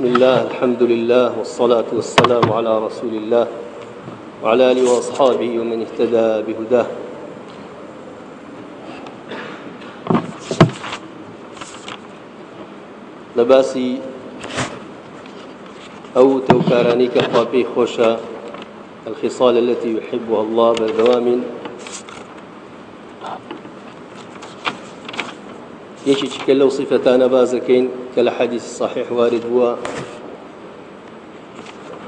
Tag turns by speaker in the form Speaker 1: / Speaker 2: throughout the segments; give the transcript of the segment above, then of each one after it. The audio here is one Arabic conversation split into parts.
Speaker 1: بسم الله الحمد لله والصلاة والسلام على رسول الله وعلى آله وأصحابه ومن اهتدى بهداه. لباسي أو توكاراني كخوابي خوشا الخصال التي يحبها الله بدوام يشي تشكل لو صفتان بازكين كالحديث الصحيح وارد هو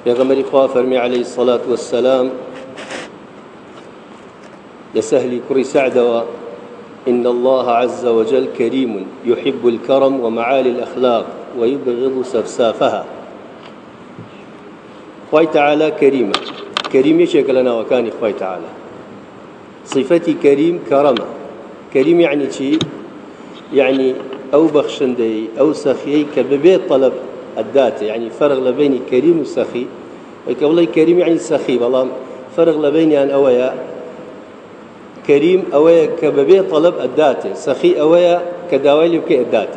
Speaker 1: غمر إخوة فرمي عليه الصلاة والسلام لسهل كري سعد إن الله عز وجل كريم يحب الكرم ومعالي الأخلاق ويبغض سفسافها. خوي تعالى كريمة كريم يشكل لنا وكان خوي تعالى صفتي كريم كرمة كريم يعني شيء يعني أو بخشندي أو سخي كببيت طلب الدات يعني فرق لبين كريم وسخي. والله كريم يعني سخي والله. فرق لبين أن أويا كريم أويا كببيت طلب الدات سخي أويا كداوي بكي الدات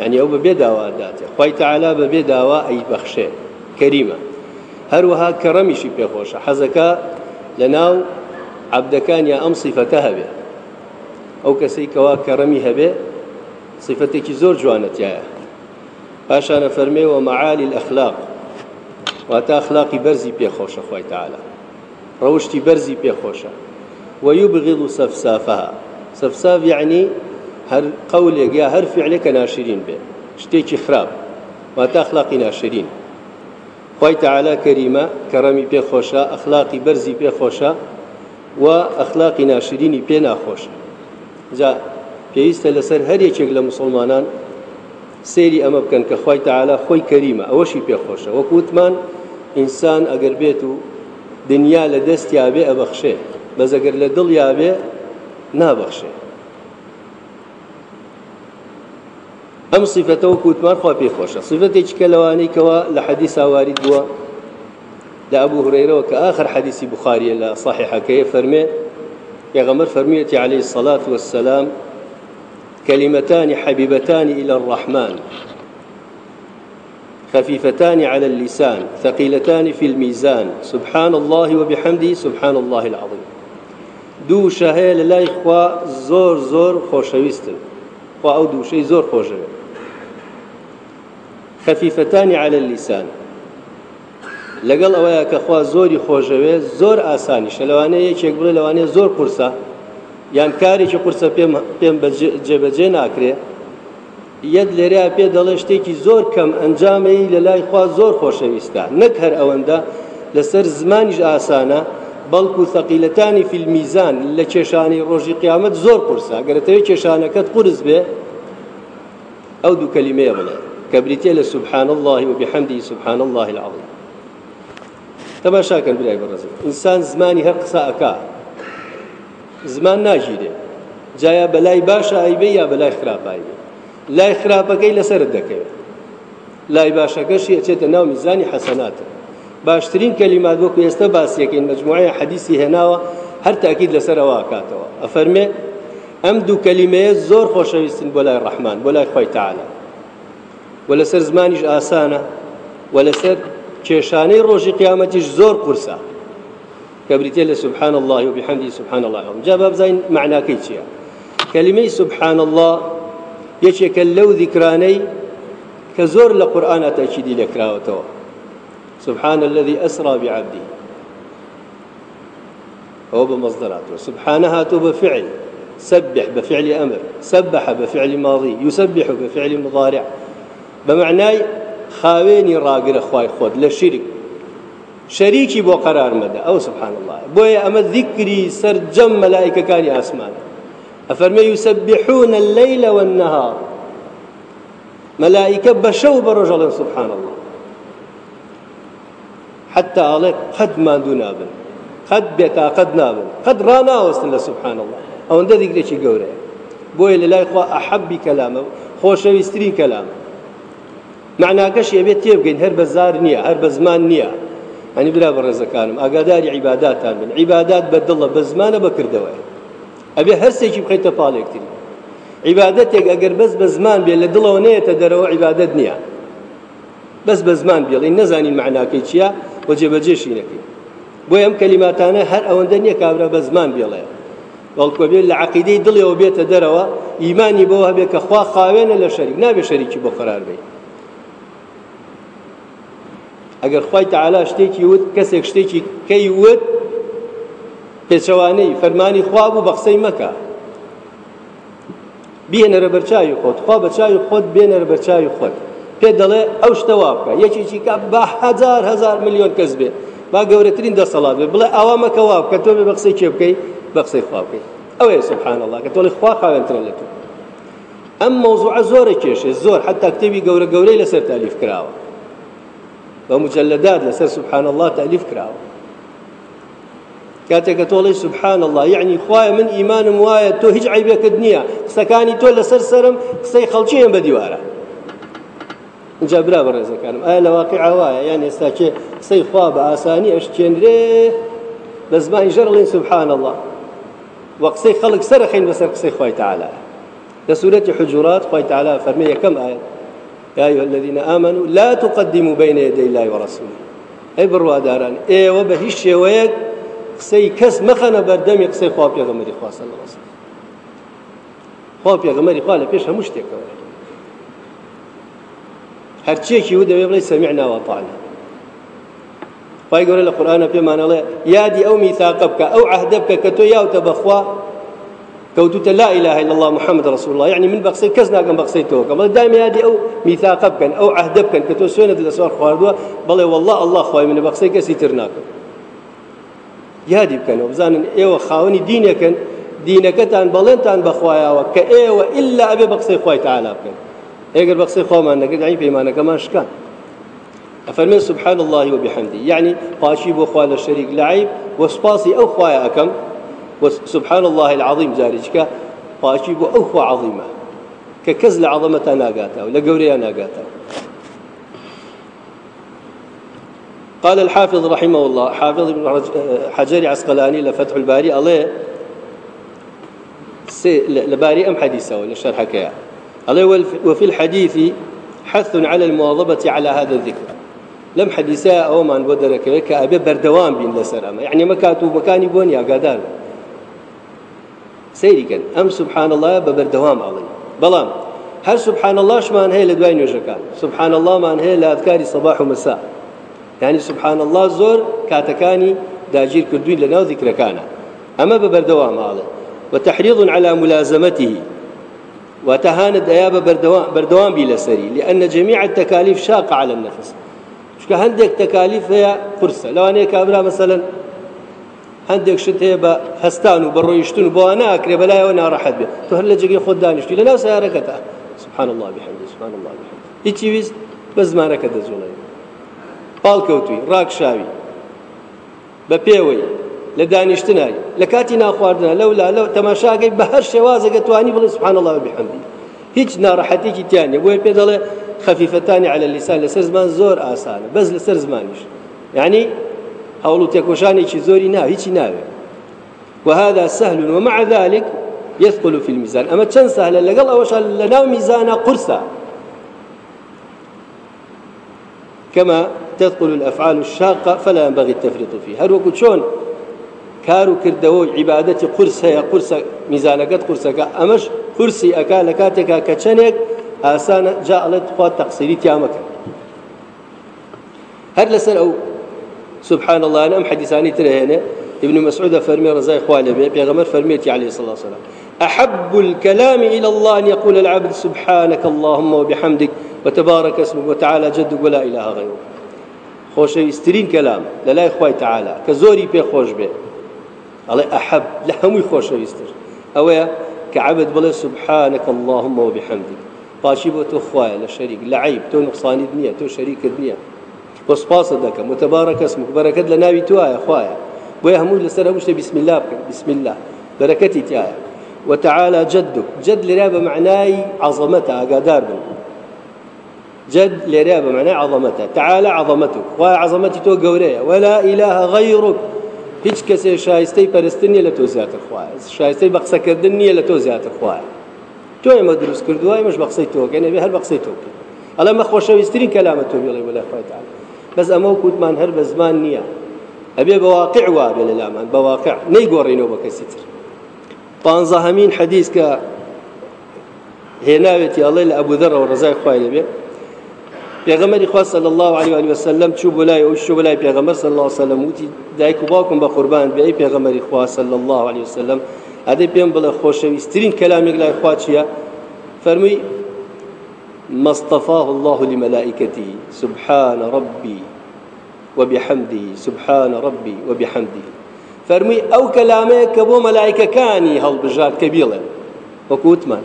Speaker 1: يعني أو ببي داوا الدات خوي تعالى ببي داوا أي بخشي كريمة. هروها كرمشي بيخوش حزكا لناو عبدكان يا أم صفتها به ئەو کەسەی کەوا کەڕەمی هەبێ صفتێکی زۆر جوانەتیایە پاشانە فەرمێەوە مەعالی الأخلاق. واتە ئەخلاقی بەرزی پێخۆشە خۆی تعالە ڕەوشتی بەرزی پێخۆشە. ويبغض سفسافها سفساف يعني هر قولێک یا هەر فعلێکە ناشرین بێ. شتێکی خراپ. واتە ئەخلاقی ناشرین. خۆی تعالە کەریمە کەڕەمی پێخۆشە ئەخلاقی بەرزی پێخۆشە و ئەخلاقی ناشرینی پێ ناخۆشە. جا پێویستە لەسەر هەر یەکێک لە مسلمانان سێری ئەمە بکەن کە خی تەعالا خۆی کەریمە ئەوەشی پێخۆشە. وەکووتمان ئینسان ئەگەر بێت و دنیا لە دەست یابێ ئەبەخشێ. بەزەگەر لە دڵ یابێ نابەخشێ. ئەم صفتەوە کووتمان خوا پێخۆشە. صفتێکی کە لەوانەی کەەوە لە حەدی ساوارید بووە. لە ئەبوو هرەیرەوە کە آخر حەدیسی بخاریە لە صحیحەکەی فەرمێ يغمر فرميتي عليه الصلاة والسلام كلمتان حبيبتان إلى الرحمن خفيفتان على اللسان ثقيلتان في الميزان سبحان الله وبحمده سبحان الله العظيم دوو شت هەیە لای خوا زۆر زۆر خۆشەویستن ئەو دوو شتە زۆر خۆشەوێ خفيفتان على اللسان. لەگەڵ ئەوەیە کە خوا زۆری خۆشەوێ زۆر ئاسانیشە. لەوانەیە یەکێک بڵێ لەوانەیە زۆر قورسە. یان کارێکی قورسە پێم پێم جێبەجێ ناکرێ. یەک لێریا پێ دەڵێ شتێکی زۆر کەم ئەنجامەی لە لای خوا زۆر خۆشەویستە. نەک هەر ئەوەندە لەسەر زمانیش ئاسانە بەڵکو ثەقیلەتانی فیلمیزان لە کێشانی ڕۆژی قیامەت زۆر قورسە. گەرەتەوەی کێشانەکەت قورس بێ ئەو دوو کەلیمەیە بڵێ. کە بریتێ لە سبحان الله وبحمده سبحان الله العظيم تەماشاکەن برای بەڕێزم ئینسان زمانی هەر قسە ئەکا. زمان ناژیرێ جایە بەلای باشە ئایبێ یا بەلای خراپایبێ لای خراپەکەی لەسرت دەکەوێت لای باشەکەشی ئەچێتە ناو میزانی حەسەناتە. باشترین کەلیمات وەکو ئێستا باسیەکەین مەجموعەیە حەدیسی هێناوە هەر تاکید لەسەرەوە ئاکاتەوە. ئەفەرمێ ئەم دوو کەلیمەیە زۆر خۆشەویستن بۆ لای ڕەحمان بۆ لای خۆی تعالە و لەسەر زمانیش ئاسانە و لەسەر کێشانەی ڕۆژی قیامەتیش کە بریتێ لە سبحان الله وبحمده سبحان الله جا بابزین معناکەی چییە؟ کەلیمەی سبحان الله یەکێکە لەو ذیکرانەی کە زۆر لە قورآانە لەکراوەتەوە سبحان الذي أسرى بعبده هو بمصدرات سبحانه هاتو بفعل سبح بفعل أمر سبح بفعل ماضي يسبح بفعل مضارع. بمعنى خاوێنی ڕاگرە خی خۆت لە شیرک. شەریکی بۆ قەرار ئەو سبحان الله بۆیە ئەمە ذیکری سەرجەم مەلایکەکانی ئاسمان. ئەفەرمە یوسبحون الليل والنهار. مەلائکە بەشەو بەڕۆژەڵێن سبحان الله حتى ئاڵێ قەد ماندوو نابن قەد بێتاقەت نابن. قەد ڕناوەستن لە سبحان الله. ئەوەندە دیگرێکی گەورەیە بۆیە لە لای خوا ئەحەبی کەلامە خۆشەویستترین کەلامە معناکەش ئەبێت تێبگەین هەر بە زار نییە هەر بە زمان نییە ئەنی برا بە ڕێزەکانم ئاگاداری عیباداتان بن عیبادات بە دڵە بە زمانە بەکردەوە ئەبێ هەرسێکی بخەیتە پاڵێکتری عیبادەتێک ئەگەر بەس بە زمان بێ لە دڵەوە نەیەتە دەرەوە عیبادەت نییە بەس بە زمان بێڵی نەزانین معناکەی چییە و جێبەجێشی نەکەی بۆ ئەم کەلیماتانە هەر ئەوەندە نییە کابرا بە زمان بێڵێ بەڵکو بێت لە عقیدەی دڵیەوە بێتە دەرەوە ئیمانی بەوە هەبێ کە خوا خاوێنە لە شەریک نابێ شەریکی بۆ قرار بێت ئەگەر خی تەعالا شتێکی وت کەسێک شتێکی کەی وت پێچەوانەی فەرمانی خوا بوو بە قسەی مەکە. بێنەرە بەرچاوی خۆت خوا بە چاوی خۆت بێنەرە بەرچاوی خۆت. پێ دەڵێ ئەو شتەوا بکە. یەکێکی کا بە هزار هزار میلیۆن کەس بێ. با گەورەترین دەسەڵات بێ. بڵێ ئەوە مەکەوا بکە تۆ بێ بە قسەی چێ بکەی؟ بە قسەی خوا بکەی. ئەوەیە سبحان الله کە تۆڵی خوا خاوێنترە لە تۆ ئەم مۆزوع زۆرە کێشێ زۆر. حتا کتێبی گەورە گەورەی لەسەر تالیف بە مجلدات لەسەر سبحان الله تالیف کراوە کاتێککە تۆڵی سبحان الله یعنی خوایە من ئیمانم وایە تۆ هیچ عیبەکەت نییە قسەکانی تۆ لەسەر سرم قسەی خەڵکییان بە دیوارە اینجا برا بە ڕێزەکانم ئایا لە واقع وایە یان ئێستا کێ قسەی خوا بە ئاسانی ئەشتێنرێ بە زمانی ژەرڵین سبحان الله. وقسەی خەڵک سەرخین بەسەر قسەی خۆی تعالی لسورة حجرات خوي تعالى فرمي كم آية؟ يا أيها الذين آمنوا لا تقدموا بين يدي الله ورسوله. أي بروا داران. إيه وبهش شويك قسەی کەس مەخەنە بەردەمی قسەی خوا پێغەمەری خوا صلی الله علیه وسلم. خوا پێغەمەری خوا لە پێش هەموو شتێکەوە هەرچیەکی و دەوێ بڵێ سەمیعنا وەطعنا خی گەورە لە قورآانە پێمانەڵێ یادی ئەو میثاقە بکە ئەو عهدە بکە کە تۆ یاوتە كوتوت لا إله إلا الله محمد رسول الله. يعني من بقصي كزنا كم بقصي توك بل دائما يادي أو ميثاق بكن أو عهد بكن. كتو سوينة الأسوار خواردوا بل والله الله خوي من بقصي كسي ترناكم یادی بکەنەوە بزانن ئێوە خاوەنی دینەکەن دینەکەتان بەڵێنتان بەخوایەوە کە ئێوە ئللا ئەبێ بە قسەی خۆی تعالا بکەن ئێگەر بە قسەی خۆمان نەکرد ئەی پەیمانەکەمان شکان أفرمي سبحان الله وبحمده. يعني قاشي بو خوال الشريك لعيب. وسباسي أو خوايا أكم. وسبحان الله العظيم زارجك قاشي بو خوا عظيمة. ككزل عظمة ناقاته ولا قوريا ناقاته قال الحافظ رحمه الله حافظ ابن حجر عسقلاني لفتح الباري الله لباري أم حديثة ولا شرح كيا؟ وفي الحديث حث على المواظبة على هذا الذكر. لم حديثا أو من بدرك كأبي بردوان بين لسرامة يعني مكاتو مكاني بون يا كان أم سبحان الله ببردوام علي بلام. هل سبحان الله شمان هي لدوين وجكان سبحان الله من هي لأذكار صباح ومساء. يعني سبحان الله زۆر کاتەکانی داگیر کردووی لە ناو ذیکرەکانە ئەمە بە بەردەوام ماڵێ وتحريض على ملازمته. وتهاند أياب بردوان بي لسري لأن جميع التكاليف شاقة على النفس. شكا هندك تكاليف هي قرصة. لو أنا كابرا مثلا هندك شت هي بهستان وبرويشتون وبوانا أكري بلا وأنا راحت به تو هلا جاي خد دانشتي لنا سياركتها سبحان الله بحمده سبحان الله هيك ويز بس ما ركض زولاي پاڵکەوتوی ڕاکشاوی بە پێوەی لە دانیشتنای. لە کاتی ناخواردنە لەولا لەو تەماشاگەی بە هەر شێوازەکە توانی بڵێ سبحان الله بحمدی هیچ ناڕەحەتێکی تیانێ بۆیە پێ دەڵێ خەفیفەتانی على اللسان لەسەر زمان زۆر ئاسانە. بەس لەسەر زمانیش. يعني هەوڵ و تێکۆشانێکی زۆری نا هیچی ناوێ وهذا سهل ومع ذلك يثقل في الميزان أما چەند سهلە لەگەڵ ئەوەش لە ناو میزانە قورسە كما تثقل الأفعال الشاقة فلا ينبغي التفريط فيه هل وكل شون كارو كردو عبادتي قرص هي قرص ميزانكت قرصك أمش قرصي أكا لكاتك كتشنك آسانا جاء لتقوى تقصيري تيامك هل لسن أو سبحان الله أنا أم حديثاني ترهينه ابن مسعود فرمي رزاي خوالي بي بيغمر فرميتي عليه الصلاة والسلام. أحب الكلام إلى الله أن يقول العبد سبحانك اللهم وبحمدك وتبارك اسمك وتعالى جدك ولا إله غيرك. خۆشەویستترین کەلام لە لای خی تعالا کە زۆری پێ خۆش بێ ئەڵێ ئەحب لە هەمووی خۆشەویستتر ئەوەیە کە عبد بڵێ سبحانك اللهم وبحمدك. پاشی بۆ تۆ خوایە لە شەریک لە عیب تۆ نقصانیت نییە تۆ سپاسە دەکەم متبارەکە اسمك. بەرەکەت لە ناوی توایە خوایە. بۆیە هەموو لەسەر هەموو بسم الله بکەن بسم الله بەرەکەتی تایە. وتعالى جدك. جد لرا بمعناي عظمته أقادار بن. جد لێریا بمعنى عظمته تعالى عظمتك. وعظمتي تو قورية ولا إله غيرك. هیچ کەسێ شایستەی پەرستن نیە لە تۆ زیاتر خوایە. شایستەی بە قسەکردن نییە لە تۆ زیاتر خوایە. تۆ ئێمە دروست کردووە ئێمەش بە قسەی تۆکەن نەبێ هەر بە قسەی تۆکە. ئەڵە مە خۆشەویستترین کەلامە تۆ بێڵێ ولا خواتان بەس ئەمە کووتمان هەر بە زمان نییە ئەبێ بەواقع وابێ لە لامان بەواقع نەیگۆڕینەوە بە کەسی تر پانزە هەمین حەدیث کە هێناوێتی ئەڵێ لە ئەبوودەڕەوە ڕزای خوای لەبێت پێغەمەری خوا صلی الله عليه و وسلم چوو بۆ لای ئەو شو بۆ لای پێغەمبەر صلی الله وسلم وتی دایک و باوکم بە قوربان بێ پێغەمەری خوا صلی الله عليه وسلم. ئەدەی پێم بڵێ خۆشەویستترین کەلامێک لای خوا چییە فەرمووی ما اصطفاه الله لملائكته سبحان ربي وبحمده سبحان ربي وبحمده. فرمي أو كلامه كبو ملائكة كاني هل بجار كبيرة؟ وكوتمان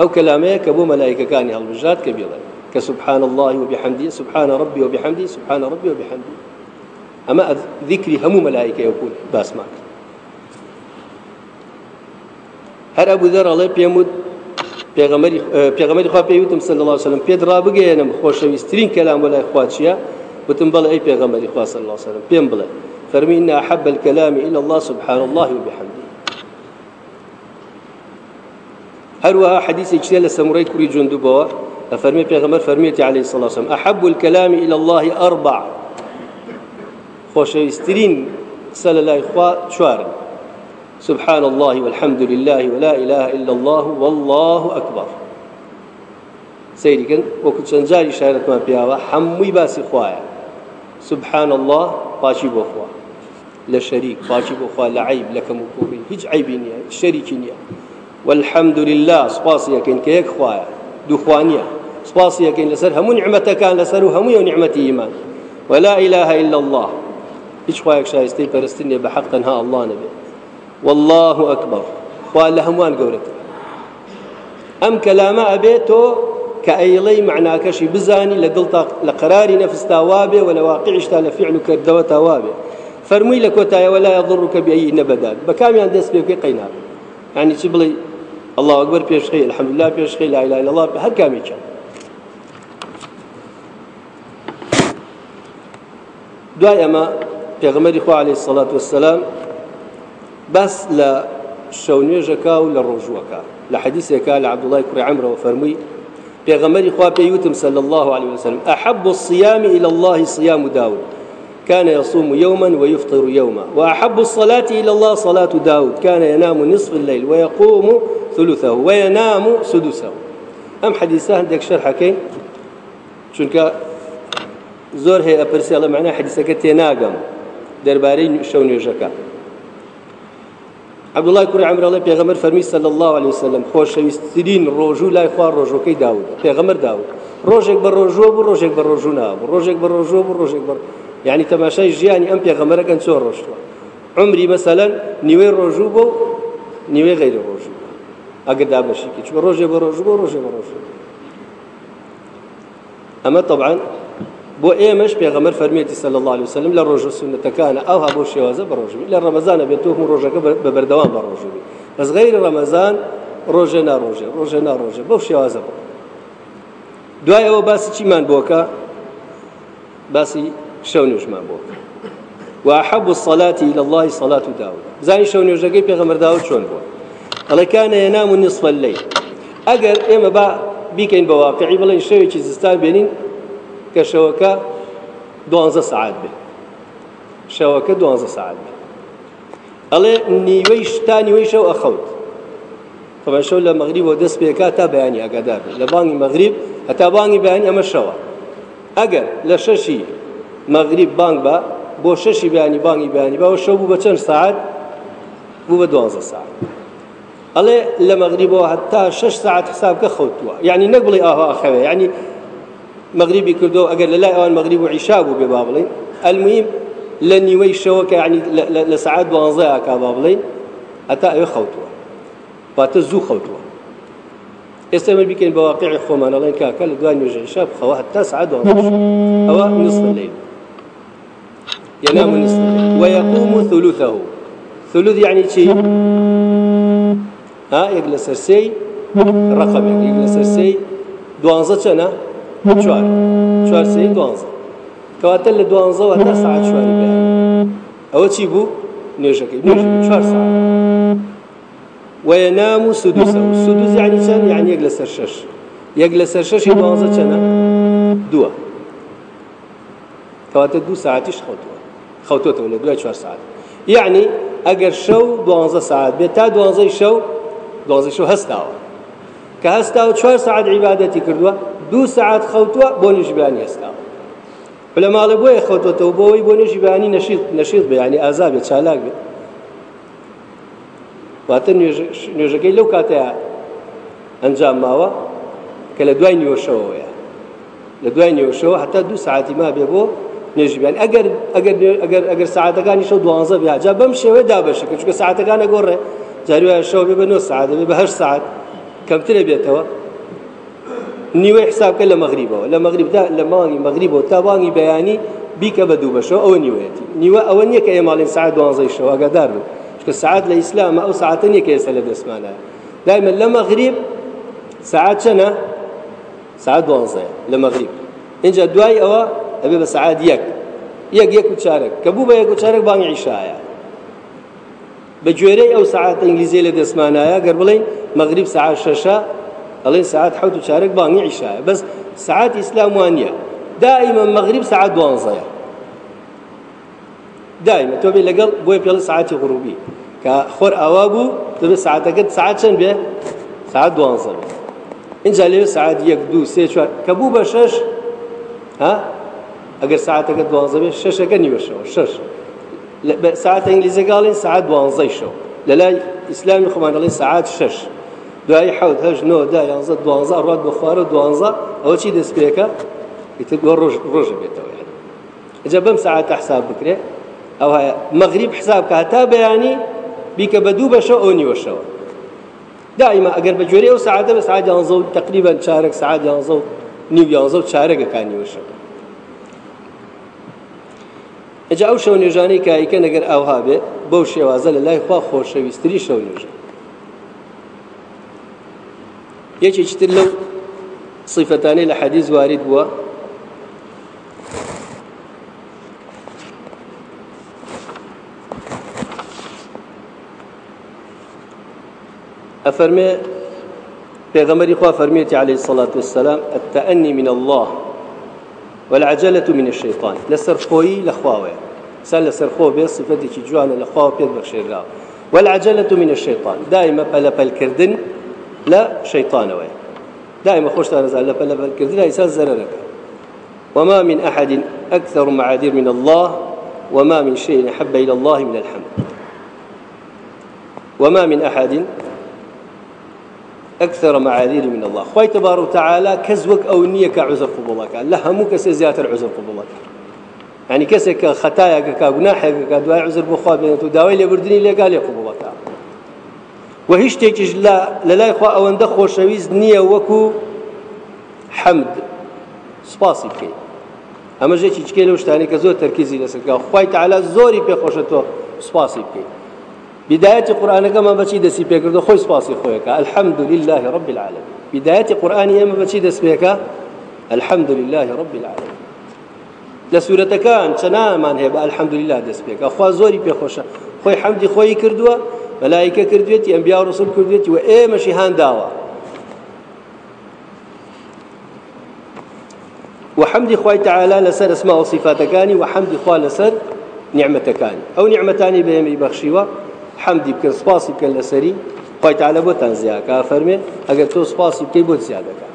Speaker 1: أو كلامه كبو ملائكة كاني هالبجات كبيرة؟ كسبحان الله وبحمده سبحان ربي وبحمده سبحان ربي وبحمده. أما ذكري هم ملائكة يكون باس معك هر أبو ذر الله بيمود پێغەمەری پێغەمەری خوا پێوتم صلی الله وسلم. پێ درا بگەێنم خۆشەویستترین کەلام وەلای خوا چییە وتم بەڵێ ئەی پێغەمەری خوا صلی الله عليه وسلم پێم بڵێ. فەرمی إن أحب الكلام إلى الله سبحان الله وبحمده. هروها حديث اجتيال سمري كوري جندوبوا فرمي پیغمبر فرميتي عليه الصلاة والسلام أحب الكلام إلى الله أربع. خوشويسترين سال الله إخوة شوار سبحان الله والحمد لله ولا إله إلا الله والله أكبر. سيدي كن وكنت شنجاري شايرت ما بيها حموي باسي خوايا. سبحان الله باشي بخوا. لا شريك باشي بخوا لا عيب لك مكوري هيج عيبين يا شريكين يا. والحمد لله یەک خوایە دووخوانیە سپاس یەکەین لەسەر هەموو نعمەتەکان لەسەر و هەمووی و نعمەتی ئیمان ولا إله إلا الله. هیچ خوایەک شایستەی پەرستنێ بە حەق تەنها الله نەبێ والله أكبر. خوا لە هەمووان گەورەتر ئەم کەلامە ئەبێت تۆ کە ئەیڵەی معناکەشی بزانی لە دڵتا لە قراری نەفستا وابێ و لە واقعشتا لە فعل و کردەوە تاوابێ فەرمووی لە کۆتایە ولا يضرك بأي نبدات بەکامیان دەست پێ قەینا يعني چی بڵێ الله أكبر بيشخي الحمد لله بيشخي لا إله إلا الله هر كامي كان ئەمە پێغمەری خوا عليه الصلاة والسلام بس لە شەونێژەکە و لە ڕۆژوەکە لە حەدیثێکە لە عبدوڵای کوڕی عەمرەوە فەرمووی پێغمەری خوا پێیوتم صلى الله عليه وسلم. أحب الصيام إلى الله صيام داود. كان يصوم يوما ويفطر يوما. وأحب الصلاة إلى الله صلاة داود. كان ينام نصف الليل ويقوم ثلثه وينام سدسه. ئەم حەدیسە هەندێک شەرحەکەی چونکە زۆر هەیە ئەپرسیڵە معنە حەدیسەکە تێناگەم. دەربارەی شەو نوێژەکە عبدڵای کوڕی عمرڵی پێغەمەر فەرمی صلی الله عليه وسلم خۆشەویستترین ڕۆژوو لای خوا ڕۆژەکەی داود؟ پێغەمەر داود. ڕۆژێک بە ڕۆژوە بوو ڕۆژێک بە ڕۆژوو نابوو ڕۆژێک بە ڕۆژوە بوو ڕۆژێک بە یعنی تەماشای ژیانی ئەم پێغەمەرەکەن چۆ ڕۆژتوە عمری مەسەلەن نیوەی ڕۆژوو بوو نیوەی غیری ڕۆژوو ئەگەر دابەشیکە چوە ڕۆژێ بە ڕۆژ بۆ ڕۆژێ بە ڕۆژ ئەمە طبعا بۆ ئێمەش پێغەمەر فەرمێتی سەل الله عليه وسلم لە ڕۆژە سنتەکانە ئەوها بۆ شێوازە بە ڕۆژبی. لە ڕەمەزانە بێت تۆم ڕۆژەکە بە بەردەوام بە ڕۆژبی. بەس غیری ڕەمەزان ڕۆژێ ناڕۆژێ ڕۆژێ ناڕۆژێ بەو شێوازە بڕ دوای ئەوە باسی وأحب الصلاة إلى الله صلاة داود زاني شو نوجاكي بيغمر داود شون بو الله كان ينام نصف الليل أجر إما با بيكين بواقعي بلين شوي زستان بينين كشوكا دوانزة ساعات به شوكا دوانزة ساعات به الله نيويش تا نيويش أو أخوت طبعا شو لمغرب ودس بيكا تا بياني أقدار لباني مغرب حتى باني بياني أما الشوا أجر لششي مغرب بانك با بۆ شەشی بیانی بانگی بیانی باوە شەو بوو بە بە لە هەتا شەش ساعت حسابکە خەوتووە. یعنی نەک بڵێ ئاها ینی مەغریبی کردو ئەگەر لە لای ئەوان مەغریب و عیشا بوو بێ با بڵێن ئەلمیم لە نیوەی شەوەکە ینی لە سعات دوانزەیە کا با بڵێن هەتا ئەوێ خەوتووە. باتە زوو خەوتووە. ئێستا مە بیکەین بە واقعی خۆمانەڵێن کاکە لە دوای نوێژە عیشا بخەوە هەتا سعات دوانزە ئەوە نصف الليل. ينام نصف ويقوم ثلثه. ثلث يعني شيء ها يجلس سي رقم يجلس سي دوانزة شوار شوار سي دوانزة كواتل دوانزة وهذا ساعة شوار بها أو شيء بو نيجاكي نيجاكي شوار ساعة وينام سدسه السدس يعني شن يعني يجلس الشش یەک لەسەر شەشی دوانزە چەنە دووە. کەواتە دوو ساعتیش خەوتووە. خەوتۆتەوە لە دوای چوار یعنی ئەگەر شەو دوانزە ساعت بێت. تا دوانزەی شەو دوانزەی شەو هەستاوە. کە هەستاوە چوار ساعت دوو ساعت خەوتووە بۆ نیژبیانی هەستاوە لە ماڵە بۆیە خەوتۆتەوە بۆەوەی بۆ نەشید بێ ینی ئازا بێت چالاک بێت واتە نوێژەکەی لەو کاتەیە ئەنجام ماوە کە لە دوای نیوەشەوەیە لە دوای نیوەشەوە هەتا دوو ساعتی ما بێ بۆ نێژیبیان ئەگەر ئەگەر ئەگەر ئەگەر ساعتەکانی شەو دوانزە بێجا بەم شێوەیە دابەشەکە چکە ساعتەکانە گۆڕێ جاروایە شەو بێ بە نۆ ساعت بێ بە هەر ساعت کەمترە بێتەوە. نیوەی حسابکە لە مەغریبەوە لە مەغریبدا لە مانگی مەغریبەوە تا بانگی بەیانی بیکە بە دوو بەشەوە ئەوە نیوەیەتی نیوە ئەوە نییە کە ئێماڵین ساعت دوانزەی ئەگەدار بن چکە ساعت لە ئیسلامە ئەو ساعتە نییە کە ئێستا لە دەستمانە دائما لە مەغریب ساعت چەنە ساعت دوانزەیە لە مەغریب اینجا دوای ئەوە ئەبێ بە ساعت یەک یەک یەک و چارەک کە بوو بە یەک و چارەک بانگی عیشایە بە گوێرەی ئەو شەشە ئەڵێن ساعت حوت و چارەك بانگی عیشایە. بەس ساعت ئیسلام وانە. دائما مەغریب ساعت دوانزەیە. دائما تۆ بێ لەگەڵ بۆی پێڵ ساعتی غروبی. کە خۆر ئاوا بوو دەبێت ساعتەکەت ساعت چەند بێ؟ ساعت دوانزە بێ اینجا لێ ساعت یەک دوو سێ چوار. کە بوو بە شەش ها؟ ئەگەر ساعتەکە دوانزە بێ شەشەکە نیوەشەوە شەش. ساعت ئەنگلیزەکەڵێن ساعت دوانزەی شەو لە لای ئیسلامی دوای حەوت هەش نۆ دا یانزە دوانزە ڕات بە خوارە دوانزە ئەوە چی دەست پێەکە ئیتر دووە ڕۆژ ڕۆژە بێتەوە ئەجا بەم ساعت حساب بکرێ ئەو هەیە مەغریب حساب کە هەتا بەیانی بیکە بە دوو بەشە دائما ئەگەر بە جۆری ئەو ساعتە بە ساعت یانزە و تقریبا چارەك ساعت یانزە و نیو یانزە و چارەگەکان نیوەشەوە ئەجا ئەو شەو نوێژانەی کایکە نەگەر ئەوها بێ بەو شێوازە لە لای خوا لەو صفتانەی لە حەدیث وارد بووە أفرمي پیغمبر خوا فرميتي عليه الصلاة والسلام التأني من الله والعجلة من الشيطان. لسر خوي لخواوي سأل لسر خو بي صفتي جوانا لخواو بيد بخشيرا والعجلة من الشيطان. دائما بلا بالكردن لا شيطان وي دائما خوش تنزل لا بلا بالكردن لا يسال زررك. وما من أحد أكثر معاذير من الله وما من شيء أحب إلى الله من الحمد. وما من أحد أكثر معاذير من الله. خوي تبارك وتعالى كزوك أو نية كعذر قبولك لا همو كسي زيادة عذر قبولك يعني كسي كخطايا كجناح كدواء عذر بخوا بين تداوي لبردني اللي قال تيجي لا لا إخوة أو أن دخل شويز نية وكو حمد سباسي كي أما جيتي تشكي لوش تاني كزور تركيزي لسكا خوي تعالى زوري بيخوشتو سباسي كي بداية قرآن كما بشي دسي بيكردو خوي سباسي خويك الحمد لله رب العالمين. بداية قرآن يما بشي دس الحمد لله رب العالمين. لسورة كان تنامان هي الحمد لله دس بيك زوري بيخوشة خوي حمدي خوي كردوا ملائكة كردويتي أنبياء ورسول كردويتي وإيه مشي هان داوا وحمد خوي تعالى لسر أسماء وصفاتكاني وحمد خوي لسر نعمتكاني. أو نعمتاني بهم يبخشيوا. حمدی بکەن سپاسی بکەن لەسەری خۆی تعالە بۆتان زیاکە فەرمێ ئەگەر تۆ سپاسی بکەی بۆ زیادەکە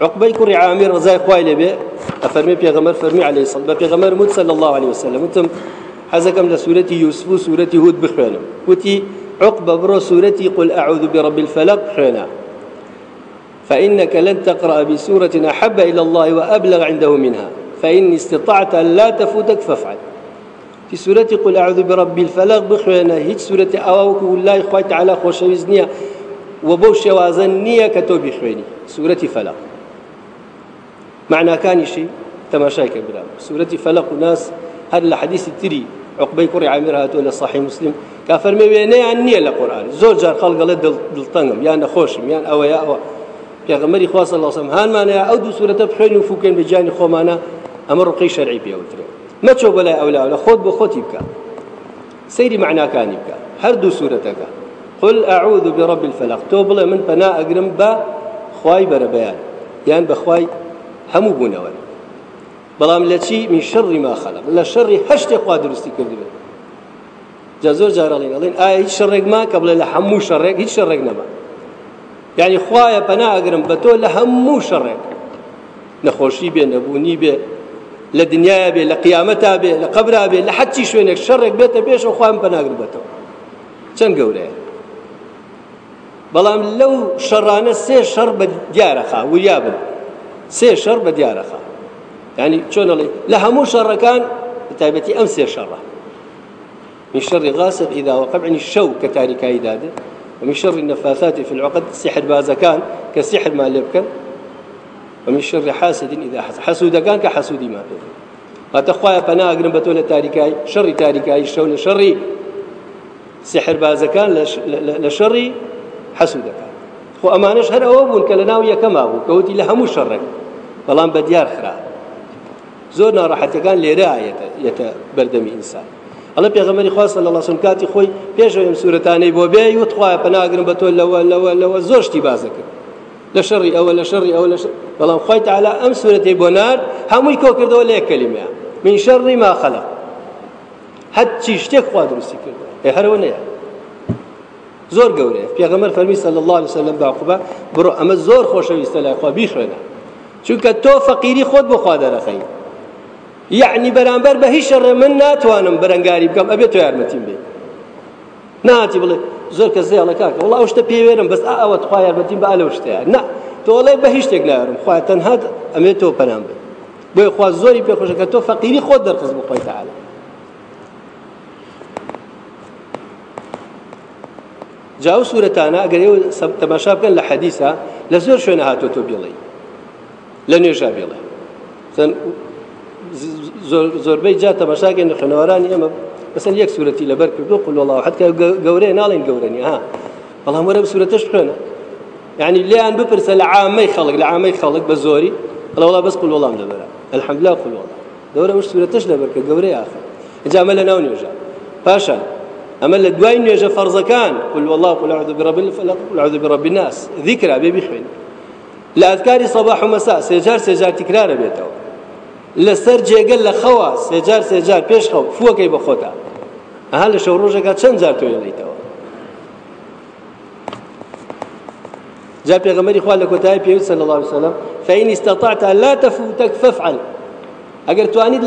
Speaker 1: عقبەی کوڕی عامر ڕزای خوای لێبێ ئەفەرمێ پێغەمەر فەرمی عليه الصلاة بە پێغەمەر مت صلى الله عليه وسلم. وتم حەزەکەم لە سوورەتی یوسف و سوورەتی هود بخوێنم وتی عقبە بڕۆ سوورەتی قل أعوذ برب الفلق خوێنە فإنك لن تقرأ بسورة أحب إلى الله وأبلغ عنده منها. فإن استطعت أن لا تفوتك فافعل. في سورة قل أعوذ برب الفلق بخوانا هيج سورة أواوك والله إخوة تعالى خوشويز نية وبو شوازن نية كتو بخواني سورة فلق. معنى كان شيء تماشاي كبيرا سورة فلق وناس هذا الحديث التري عقبي كوري عامر هاتو إلى صحيح مسلم. كافر مبيني عن نية لقرآن زور جار خلق لد دلطنم يعني خوشم يعني أو يا أو پێغەمەری خوا صلی الله علیه و سلم هانمانەیە ئەو دوو سورەتە بخوێن و فوکەن بە جانی خۆمانە ئەمە ڕقی شەرعی پێوترێ مەچۆ بەلای ئەولا لە خۆت بۆ خۆتی بکە سەیری معناکانی بکە هەردوو سوورەتەکە قل أعوذ برب الفلق. توبل من بنا أقرم با خواي بربيان يعني بخواي همو بونوان بەڵام لە چی؟ شەڕی ما خەلق. لە شەڕی هەشتێک خوا دروستی کردبێت جا زۆر جارەڵین ئەڵێن ئایا ما کە بڵێ لە هەموو هیچ شەڕێک نەما. یعنی خوایە پەنا ئەگرم بە تۆ لە هەموو شەڕێک. نەخۆشی بێ نەبوونی بێ لە دنیاە بێ لە قیامەتا بێ لە قبرا بێ لە حەچی شوێنێک شەڕێک بێتە پێشەوە خوایم پەناگر بێتەوە چەند گەورەیە؟ بەڵام لەو شەڕانە سێ شەڕ بە سێ شەڕ بە يعني الله لها شر كان تايبتي أمس شر من شر غاسق إذا وقب يعني الشو كتارك إدادة ومن شر النفاثات في العقد سحر بازكان كسحر ما لبكن ومن شر حاسد إذا حسد حسود كان كحسود ما ما تخوايا فنا أقرن بتولى تاركاي شر تاركاي الشو لشر سحر بازكان لشر خو أمانش هر أوبون كلناوية كما أبو كوتي لهم شرك بلان بديار خراب زۆر ناڕەحەتەکان لێرە یەتە بەردەمی ئینسان ئەڵە پێغەمەری خوا صلی الله سن کاتی خۆی پێشەوە ئەم سوورەتانەی بۆ بێ وت خوایە پەناگرم بە تۆ لەوە لەوە لەوە زۆر شتی بازە کرد. لە شەڕی ئەوە لە شەڕی ئەوە لە بەڵام خۆی تعالی ئەم سوورەتی بۆ نار هەمووی کۆ کردەوە لە کەلیمەیە من شەڕی ما خەلق هەرچی شتێک خوا دروستی کردەوە هەرەوە زۆر گەورەیە. پێغەمەر فەرمی صلی الله عليه وسلم باقوبە بڕۆ ئەمە زۆر خۆشەویستە لای خوا بیخوێنە. چونکە تۆ فەقیری خۆت بۆ خوا دەرەخەی. یعنی بەرامبەر بە هیچ من ناتوانم بەرەنگاری بکەم ئەبێت تۆ یارمەتیم بێ. ناتی بڵێ زۆر کەس زێڵە کاکە. وڵا ئەو شتە پێوێرم بەس ئەوە خوا یارمەتیم بە ئەلە شتەیە. نه تۆڵێ بە هیچ شتێک نارم خوا تەنها ئەمێت تۆ پەنام بێت بۆی خوا زۆری پێخۆشە کە تۆ فەقیری خۆت دەرخز بۆ خۆی جاو سوورەتانە ئەگەر ئێوە تەماشا بکەن لە حەدیسە لە زۆر شوێنە هاتۆ تۆ بێڵێ لە نوێژا بێڵێ زۆربەی جا تەماشاگەن لە خوێنەوەرانی ئێمە بەسەر یەک سوورەتی لەبەر کردو قل والله حتى گەورەیە ناڵێن گەورەنی ها بەڵام وەرە سوورەتەش بخوێنە يعني لیان بپرسە لە عامەی خەڵک لە عامەی خەڵک بە زۆری بەڵە وڵا بەس قل وەڵام لەبەرە الحمد لله قل والله. لەبەر کە گەورەی آخر. اینجا ئەمە لە ناو نوێژە پاشان ئەمە لە دوای نوێژە فەرزەکان قل والله قل أعوذ برب الفلق قل أعوذ برب الناس. ذكرى بێ بخوێن لە ئەذکاری صباح و مەسا سێجار سێجار تکرارە بێتەوە لەسەر جێگەل لە خەوە سێجار سێجار پێش خەو فوەکەی بە خۆتا ئەها لە شەو ڕۆژێکا چەند جار تۆ لەیتەوە جا پێغەمەری خوا لە کۆتایی پێویست صلی الله عليه وسلم فإن استطعت لا تفوتك فافعل.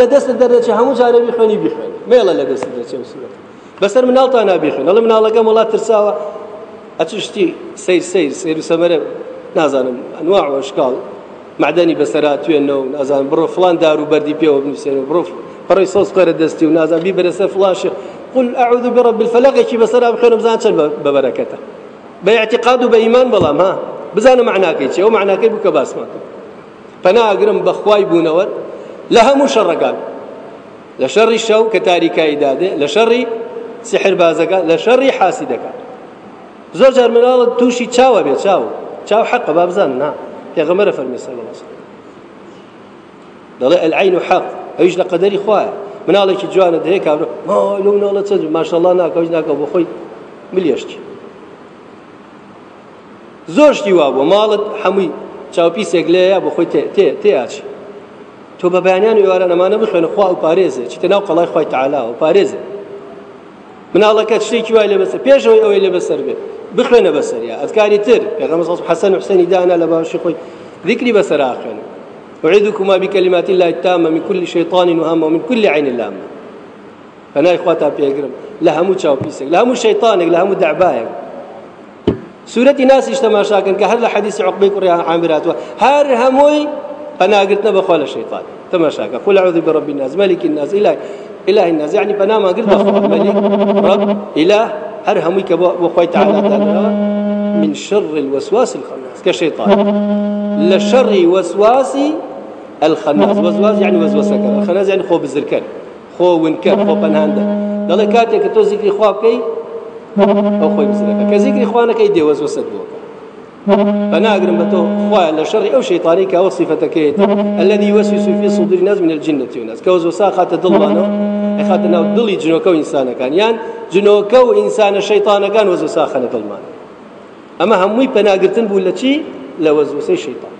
Speaker 1: لە دەست دەردەچێ هەموو جارە بیخوێنی بیخوێن مێڵە لە دەست دەچێ سوورەت بەسەر مناڵتان نابیخوێن ئەڵە مناڵەکەم وڵات ترساوە ئەچشتی سیر سیر سیر و سەمەرە نازانم ئەنواع و ئەشکاڵ معدنی بەسەرا توێنەوە نازان بڕۆ فلان دار و بەردی پێوە بنووسێنەوە بڕۆ پڕی سۆس قەرە دەستی و نازان بی بەرەسەر فلاشە قل أعوذ برب الفلق. كي بسرا بخير بزان چل ببركته. باعتقاد وبإيمان بلام ها. بزان معناكي چه ومعناكي بك باس ما فنا أقرم بخواي بونور. لها مشرقان لشر الشو كتاريكا إدادة. لشر سحر بازكا لشر حاسدك زۆر جار مناڵت تووشی چاوە بێت چاو. چاو حق بابزان نا. پێغەمەرە فەرمی عليه دەڵێ العین و حەق ئەویش لە قەدەری خوایە. مناڵێکی جوانە دەیە کابرا ما لەو ناڵە چەند ماشەڵڵا ناکەوت ناکە بۆ خۆی ملیشتی زۆرشتی وا بۆ ماڵت هەمووی چاوپیسێک لەیە بۆ خۆی تێیاچی تۆ بە بەیانیان ئێوارە نەمانە بخوێنە خوا و پارێزێ. چیتە ناو قەڵای خۆی تعالا و پارێزێ. مناڵەکە شتێکی وای لە بەسەر؟ پێشەوەی ئەوەی لە بەسەر بێت بخوێنە بەسەریا ئەذکاری تر. پێغەمبەر حەسەن و حسەنی دانا لە باشی خۆی ذكري بسر آخر أعيذكما بكلمات الله التامة من كل شيطان وهامة ومن كل عين لامة فنا إخواتا بيقرم لها مو تشاو بيسك لها مو شيطانك لها مو دعبايك سورة ناس اجتماع شاكن كهر حديث عقبيك وريا عامرات هار هموي أنا قلت بخول الشيطان تماشاك. قل أعوذ برب الناس ملك الناس إله إله الناس. يعني بنا ما قلت ملك. رب إله هر هموي كبوخوي تعالى من شر الوسواس الخناس كشيطان. لشر وسواس الخناس. وسواس يعني وسوسة الخناس يعني خو بزركن خو ونكر خو بنهاندا دله كاتك تو ذكر خو بكي أو خو بزركن كذكر اخوانا كي دي وسوسة بوك. فانا اقرم بتو خوا لشر أو شيطاني كوصفتك الذي يوسوس في صدور الناس من الجنة والناس كوسوسة خات ضلنا خاتنا ضلي جنوك إنسان كان. يعني جنۆکە و ئینسانە شەیتانەکان وەزە ساخەنە دڵمان ئەمە هەمووی پەناگرتن بوو لە چی لە وەزوسەی شەیتان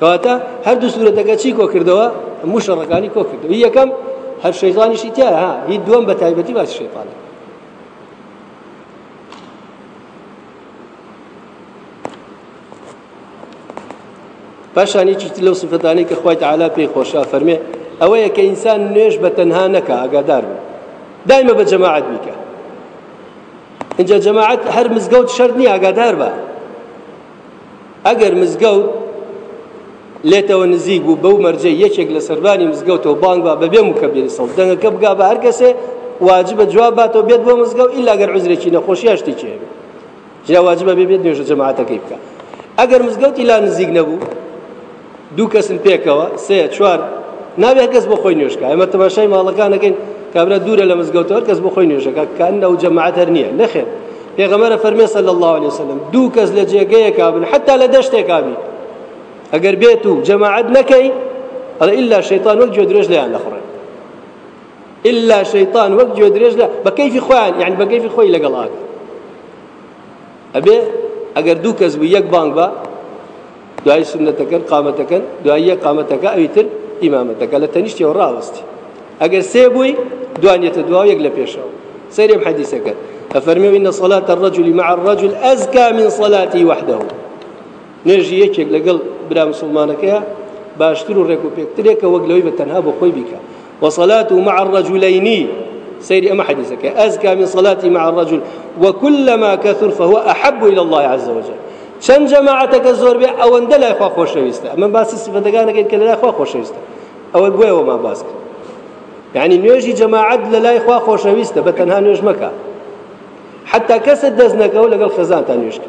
Speaker 1: کەواتە هەردوو سوورەتەکە چی کۆ کردەوە هەموو شەڕەکانی کۆ کردەوە یەکەم هەر شەیطانیشی تیا ها. هی دووەم بە تایبەتی باسی پاشانی چیت لەو سفتانەی کە خۆی تعالا پێی خۆشا فەرمێ ئەوەیە کە ئینسان نوێژ بە تەنها نەکە ئاگادار بێ دایمە بە جەماعەت بیکە. اینجا جەماعەت هەر مزگەوت شەرت نییە ئاگادار بە. ئەگەر مزگەوت لێتەوە نزیک بوو بەو مەرجەی یەکێک لە سەربانی مزگەوتەوە بانگ بە بەبێ مکەبیری سەڵ دەنگەکە بگا بە هەر کەسێ واجبە جواب باتەوە بێت بۆ مزگەوت ئیلا گەر عزرێکی نەخۆشی هەشتی چێ. جا واجبە بێ بێت نوێژە جەماعەتەکەی بکە. ئەگەر مزگەوتی لا نزیک دوو کەسن پێکەوە سێ چوار. نابێت کەس بۆ خۆی نوێشکە ئەمە تەماشای ماڵەکانەکەین کابرا دوورە لە مزگەوتەوە کەس بۆ خۆی نوێژەکە. کان ئەو جەماعەت هەر نییە. نەخێر پێغەمەرە فەرمێ صلی الله عليه وسلم دوو کەس لە جێگەیەکا بن حتا لە دەشتێکا بی ئەگەر بێت و جەماعەت نەکەی ئەڵە ئللا شەیطان وەک گوێ درێژ لەیان نەخڕێ إلا شيطان وەک گوێ درێژ لە بە کەیفی خۆیان یعنی بە کەیفی خۆی لەگەڵ ئاکە ئەبێ ئەگەر دوو کەس بوو یەک بانگ بە دوای سنەتەکەن قامەتەکەن دوای یەک قامەتەکە ئەویتر ئیمامەتەکە لە تەنیشتەوە ڕاوەستی ئەگەر سێ بووی دوانێتە دوا یەک لە پێشەوە أفرمي إن صلاة الرجل مع الرجل أزكى من صلاته وحده. نێژی یەکێک لەگەڵ برا مسلمانەکەیە باشتر و ڕێک و پێکترێکە وەک لەوەی بە وصلاته مع الرجلين سير أما حديثك أزكى من صلاتي مع الرجل. وكلما كثر فهو أحب إلى الله عز وجل. چەند جەماعەتەکە زۆر بێ ئەوەندە لای خوا خۆشەویستە ئەمە باسی سفەتەکانەکەین کە لە لای خوا خۆشەویستە ئەوە بۆیەوە ما باس کرد. یعنی نوێژی جەماعەت لە لای خوا خۆشەویستە بە تەنها نوێژ مەکە. حتا کەسە دەست نەکەەوە لەگەڵ خەزانتان نوێشت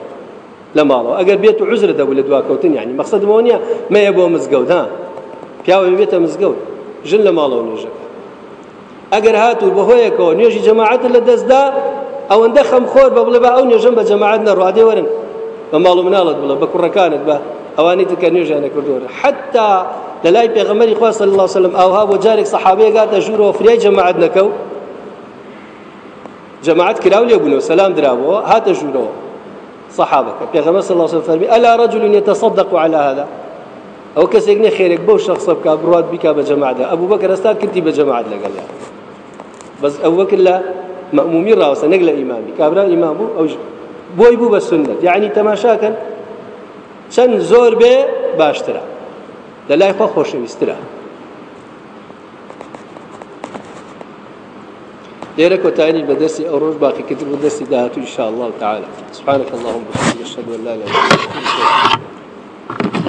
Speaker 1: لە ماڵەوە. ئەگەر بێت و عزرە دەبوو لە دواکەوتن یعنی مەقصدمەوە نیە مەیە بۆ مزگەوت ها؟ پیاوە بێتە مزگەوت. ژن لە ماڵەوە نوێژەکە. ئەگەر هاتوو بەهۆیەکەوە نوێژی جەماعەت لە دەستدا ئەوەندە خەمخۆر بە بڵێ بە ئەو نوێژم بە جەماعەت نەڕوادێ وەرن. بە ماڵ و مناڵت بڵە بە کوڕەکانت بە ئەوانی تکە نوێژیانە کردووە حتا لە لای صلی الله وسلم ئەوها بۆ جارێک سەحابەیە گاتە ژوورەوە فریای جەماعەت نەکەو جەماعەت کراو لێ بوونەوە سەلام درابەوە هاتە صحابك. پیغمبر صلى الله عليه وسلم فرمي ألا رجل يتصدق على هذا؟ أو کەسێک خێرێک بەو شخص بکە بڕات بیکا بە جەماعدا ئەبوو بەکە ئەستا کردی بە جەماعت لەگەڵ بەس ئەو وەک لە مەمومی ڕاوسە نەک لە ئیمامی کابرا بۆی بوو بە سنت. یعنی تەماشاکەن چەند زۆر بێ باشترە. لە لای خۆ خۆشەویسترە. ليرة كوتاني بدرسي أو باقي كتب بدرسي دهاتو إن شاء الله تعالى سبحانك اللهم وبحمدك أشهد أن لا إله إلا أنت